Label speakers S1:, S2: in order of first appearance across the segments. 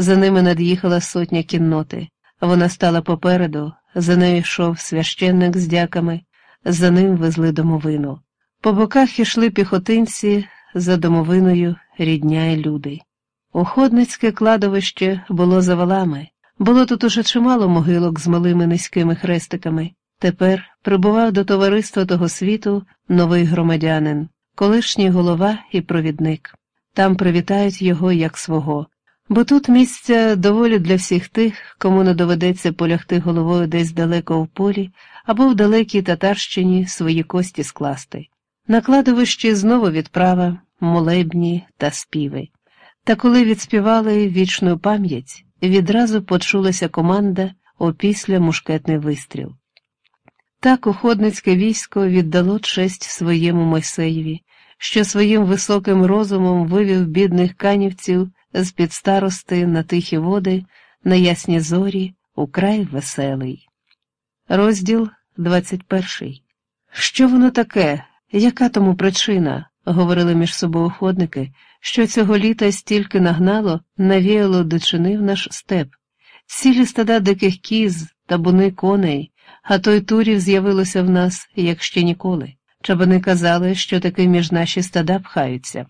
S1: За ними над'їхала сотня кінноти. Вона стала попереду, за нею йшов священник з дяками, за ним везли домовину. По боках ішли піхотинці, за домовиною рідня й люди. Уходницьке кладовище було за валами. Було тут уже чимало могилок з малими низькими хрестиками. Тепер прибував до товариства того світу новий громадянин, колишній голова і провідник. Там привітають його як свого, бо тут місця доволі для всіх тих, кому не доведеться полягти головою десь далеко в полі або в далекій татарщині свої кості скласти. На кладовищі знову відправа, молебні та співи. Та коли відспівали вічну пам'ять, відразу почулася команда опісля мушкетний вистріл. Так уходницьке військо віддало честь своєму Мойсеєві, що своїм високим розумом вивів бідних канівців з під старости на тихі води, на ясні зорі, у край веселий. Розділ 21 Що воно таке? Яка тому причина? говорили між собою охотники, що цього літа стільки нагнало, навіяло дочинив наш степ. Цілі стада диких кіз, табуни коней, а той турів з'явилося в нас, як ще ніколи. Чабани казали, що таки між наші стада пхаються.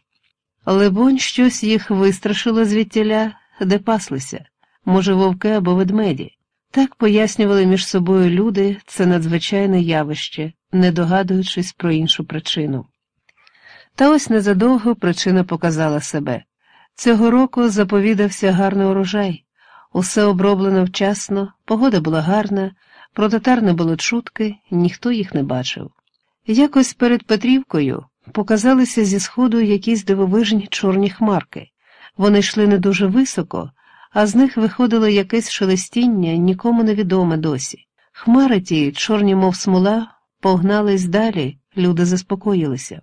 S1: Либонь, щось їх вистрашило звідтіля, де паслися, може, вовки або ведмеді. Так пояснювали між собою люди це надзвичайне явище, не догадуючись про іншу причину. Та ось незадовго причина показала себе. Цього року заповідався гарний урожай, усе оброблено вчасно, погода була гарна, про татар не було чутки, ніхто їх не бачив. Якось перед Петрівкою показалися зі сходу якісь дивовижні чорні хмарки. Вони йшли не дуже високо, а з них виходило якесь шелестіння, нікому невідоме досі. Хмари ті, чорні, мов смола, погнались далі, люди заспокоїлися.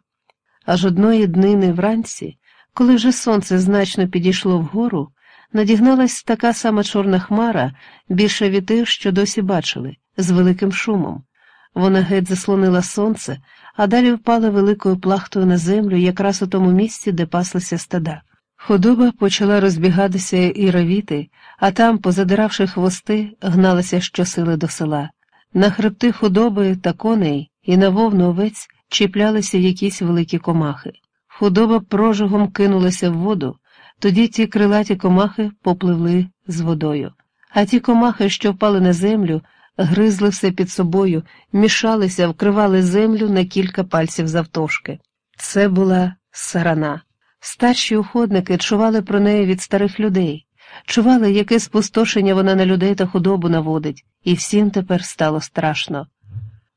S1: Аж одної днини вранці, коли вже сонце значно підійшло вгору, надігналась така сама чорна хмара, більше від тих, що досі бачили, з великим шумом. Вона геть заслонила сонце, а далі впала великою плахтою на землю якраз у тому місці, де паслися стада. Худоба почала розбігатися і равіти, а там, позадиравши хвости, гналася щосили до села. На хребти худоби та коней і на вовну овець чіплялися якісь великі комахи. Худоба прожигом кинулася в воду, тоді ті крилаті комахи попливли з водою. А ті комахи, що впали на землю, гризли все під собою, мішалися, вкривали землю на кілька пальців завтовшки. Це була сарана. Старші уходники чували про неї від старих людей, чували, яке спустошення вона на людей та худобу наводить, і всім тепер стало страшно.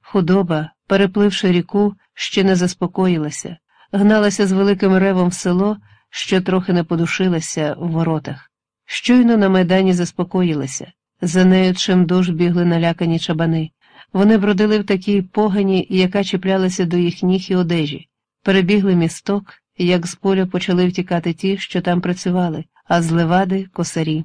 S1: Худоба, перепливши ріку, ще не заспокоїлася, гналася з великим ревом в село, що трохи не подушилася в воротах. Щойно на майдані заспокоїлася. За нею чимдуж бігли налякані чабани. Вони бродили в такій погані, яка чіплялася до їх ніг і одежі, перебігли місток, як з поля почали втікати ті, що там працювали, а з левади косарі.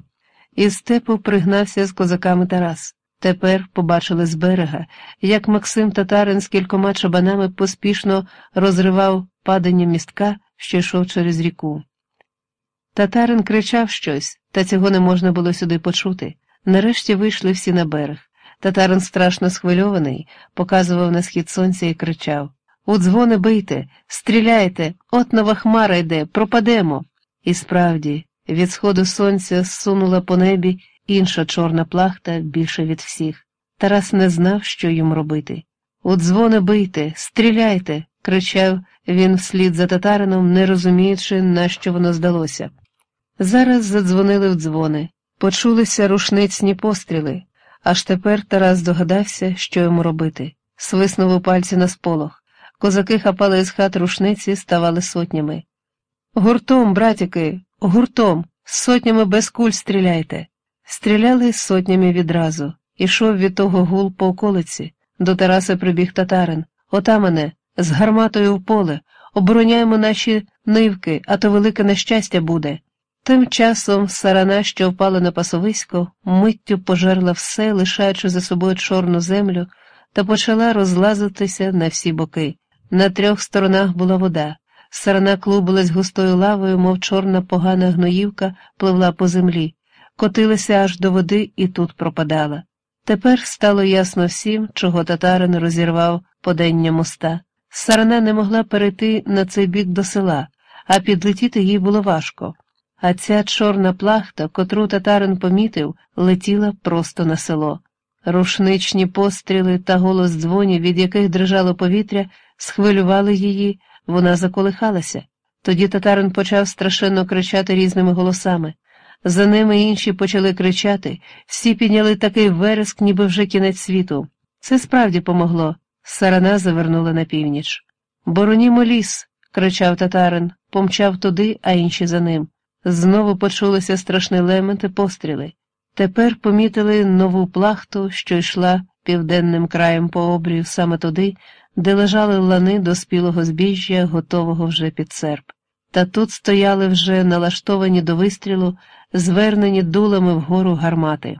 S1: Із степу пригнався з козаками Тарас. Тепер побачили з берега, як Максим Татарин з кількома чабанами поспішно розривав падання містка, що йшов через ріку. Татарин кричав щось, та цього не можна було сюди почути. Нарешті вийшли всі на берег. Татарин страшно схвильований, показував на схід сонця і кричав У дзвони бийте, стріляйте, от нова хмара йде, пропадемо. І справді, від сходу сонця зсунула по небі інша чорна плахта більше від всіх. Тарас не знав, що йому робити. У дзвони бийте, стріляйте, кричав він вслід за татарином, не розуміючи, на що воно здалося. Зараз задзвонили в дзвони. Почулися рушницьні постріли, аж тепер Тарас догадався, що йому робити. Свиснув у пальці на сполох. Козаки хапали з хат рушниці, ставали сотнями. Гуртом, братіки, гуртом, сотнями без куль стріляйте. Стріляли сотнями відразу. Ішов від того гул по околиці. До Тараса прибіг татарин. Отамане, з гарматою в поле, обороняємо наші нивки, а то велике нещастя буде. Тим часом сарана, що впала на пасовисько, миттю пожерла все, лишаючи за собою чорну землю, та почала розлазитися на всі боки. На трьох сторонах була вода. Сарана клубилась густою лавою, мов чорна погана гноївка, пливла по землі. котилася аж до води і тут пропадала. Тепер стало ясно всім, чого татарин розірвав подення моста. Сарана не могла перейти на цей бік до села, а підлетіти їй було важко. А ця чорна плахта, котру татарин помітив, летіла просто на село. Рушничні постріли та голос дзвонів, від яких дрижало повітря, схвилювали її, вона заколихалася. Тоді татарин почав страшенно кричати різними голосами. За ними інші почали кричати, всі підняли такий вереск, ніби вже кінець світу. Це справді помогло. Сарана завернула на північ. Боронімо ліс, кричав татарин, помчав туди, а інші за ним. Знову почулися страшні лементи постріли. Тепер помітили нову плахту, що йшла південним краєм по обрію саме туди, де лежали лани до спілого збіжжя, готового вже під серп. Та тут стояли вже налаштовані до вистрілу, звернені дулами вгору гармати.